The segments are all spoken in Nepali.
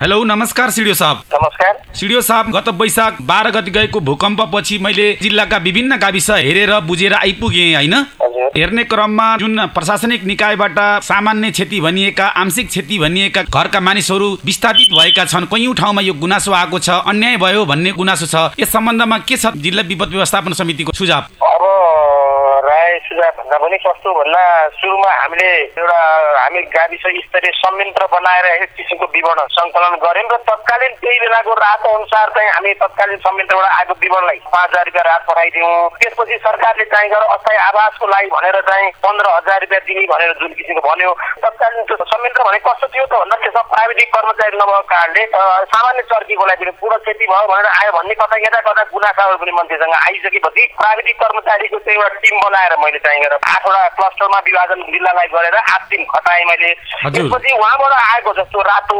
हेलो नमस्कार सिडियो साहब। नमस्कार। सिडियो साहब गत वैशाख बाह्र गति गएको भूकम्पपछि मैले जिल्लाका विभिन्न गाविस हेरेर बुझेर आइपुगेँ होइन? हेर्ने क्रममा जुन प्रशासनिक निकायबाट सामान्य क्षति भनिएका आंशिक क्षति भनिएका घरका मानिसहरू विस्थापित भएका छन् कैयौँ ठाउँमा यो गुनासो आएको छ अन्याय भयो भन्ने गुनासो छ यस सम्बन्धमा के छ जिल्ला विपद व्यवस्थापन समितिको सुझाव? सुझाव भन्दा पनि कस्तो भन्दा सुरुमा हामीले एउटा हामी गाविस स्तरीय संयन्त्र बनाएर एक किसिमको विवरण सङ्कलन गऱ्यौँ र तत्कालीन त्यही बेलाको रात अनुसार चाहिँ हामी तत्कालीन संयन्त्रबाट आएको विवरणलाई पाँच हजार रुपियाँ रात पठाइदियौँ त्यसपछि सरकारले चाहिँ गरेर अस्थायी आवासको लागि भनेर चाहिँ पन्ध्र हजार रुपियाँ दिने भनेर जुन किसिमको भन्यो। तत्कालीन त्यो संयन्त्र भने कस्तो थियो त भन्दा त्यसमा प्राविधिक कर्मचारी नभएको कारणले सामान्य चर्कीको लागि पूर्ण क्षति भयो भनेर आयो भन्ने कता यता कता गुनासाहरू पनि मन्त्रीसँग आइसकेपछि प्राविधिक कर्मचारीको चाहिँ एउटा टिम बनाएर चाहिँ गरेर आठवटा क्लस्टरमा विभाजन जिल्लालाई गरेर आठ टिम खटाएँ मैले। त्यसपछि उहाँबाट आएको जस्तो रातो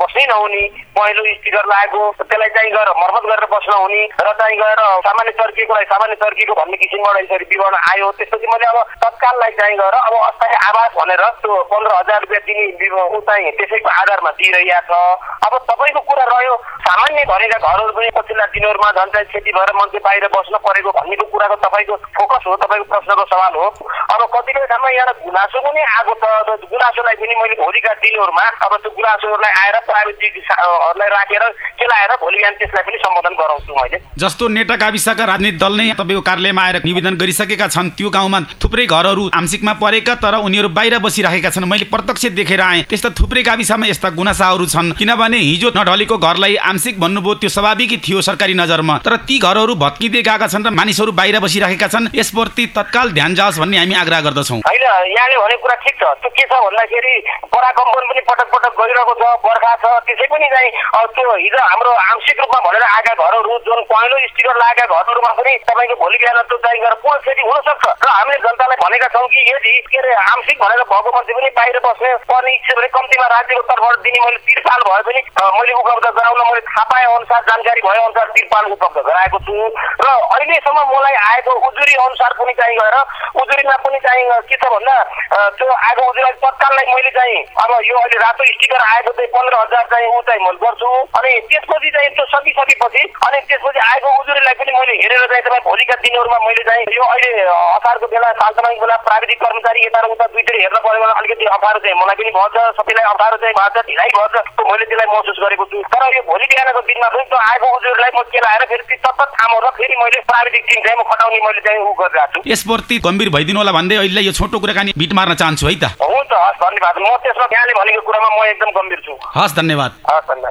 बस्नै नहुने पहेँलो स्टिकर लागेको त्यसलाई चाहिँ गएर मर्मत गरेर बस्न हुने र चाहिँ गएर सामान्य चर्कीको लागि सामान्य चर्कीको भन्ने किसिमबाट यसरी विवरण आयो। त्यसपछि मैले अब तत्काललाई चाहिँ गएर अब अस्थायी आवास भनेर त्यो पन्ध्र हजार रुपियाँ दिने ऊ चाहिँ त्यसैको आधारमा दिइरहेको छ। अब तपाईँको कुरा रह्यो सामान्य भनेका घरहरू पनि पछिल्ला दिनहरूमा झन् चाहिँ क्षति भएर मान्छे बाहिर बस्न परेको भन्नेको कुराको तपाईँको फोकस हो तपाईँको प्रश्नको सवाल हो। अब कतिपय ठाउँमा यहाँ गुनासो पनि आएको छ र गुनासोलाई पनि मैले भोलिका दिनहरूमा अब त्यो गुनासोहरूलाई आएर प्राविधिकहरूलाई राखेर केलाएर भोलि बिहान त्यसलाई पनि सम्बोधन गराउँछु मैले। जस्तो नेता गाविसका राजनीतिक दल नै तपाईँको कार्यालयमा आएर निवेदन गरिसकेका छन् त्यो गाउँमा थुप्रै घरहरू आंशिकमा परेका तर उनीहरू बाहिर बसिरहेका छन्। मैले प्रत्यक्ष देखेर आएँ त्यस्ता थुप्रै गाविसमा यस्ता गुनासाहरू छन्। किनभने हिजो नढलेको घरलाई आंशिक भन्नुभयो त्यो स्वाभाविकै थियो सरकारी नजरमा। तर ती घरहरू भत्किँदै गएका छन् र मानिसहरू बाहिर बसिरहेका छन्। यसप्रति तत्काल ध्यान जाओस् भन्ने हामी आग्रह गर्दछौँ। होइन यहाँले भनेको कुरा ठिक छ। त्यो के छ भन्दाखेरि पराकम्पन पनि पटक पटक गइरहेको छ बर्खा छ त्यसै पनि चाहिँ त्यो हिजो हाम्रो आंशिक रूपमा भनेर आएका घरहरू जुन पहेँलो स्टिकर लागेका घरहरूमा पनि तपाईँको भोलि बिहान त्यो चाहिँ गरेर पूर्ण क्षति हुनसक्छ। र हामीले जनतालाई भनेका छौँ कि यदि के अरे आंशिक भनेर भएको मान्छे पनि बाहिर बस्ने पर्ने इच्छा भने कम्तीमा राज्यको तर्फबाट दिने मैले तिरपाल भए पनि मैले उपलब्ध गराउन मैले थाहा पाए अनुसार जानकारी भए अनुसार तिरपाल उपलब्ध गराएको छु। र अहिलेसम्म मलाई आएको उजुरी अनुसार पनि चाहिँ गएर उजुरीमा पनि चाहिँ के छ भन्दा त्यो आएको उजुरीलाई तत्काललाई मैले चाहिँ अब यो अहिले रातो स्टिकर आएको चाहिँ पन्ध्र हजार चाहिँ ऊ चाहिँ मैले गर्छु। अनि त्यसपछि चाहिँ त्यो सकिसकेपछि अनि त्यसपछि आएको उजुरीलाई पनि मैले हेरेर चाहिँ तपाईँ भोलिका दिनहरूमा मैले चाहिँ यो अहिले असारको बेला सालसम्मको बेला प्राविधिक कर्मचारी यता र उता दुईतिर हेर्न पऱ्यो भने अलिकति अप्ठ्यारो चाहिँ मलाई पनि भन्छ सबैलाई अप्ठ्यारो चाहिँ भन्छ ढिलाइ भन्छ। मैले त्यसलाई महसुस गरेको छु। तर यो भोलि बिहानको दिनमा पनि त्यो आएको उजुरीलाई म केलाएर फेरि ती तत्त ठाउँहरूमा फेरि मैले प्राविधिक टिम चाहिँ म खटाउने मैले चाहिँ ऊ गरिरहेको छु। यसप्रति गम्भीर भइदिनु होला भन्दै अहिले यो छोटो कुराकानी बिट मार्न चाहन्छु है त। हुन्छ हस् धन्यवाद। म त्यसमा यहाँले भनेको कुरामा म एकदम गम्भीर छु। हस् धन्यवाद। हस् धन्यवाद।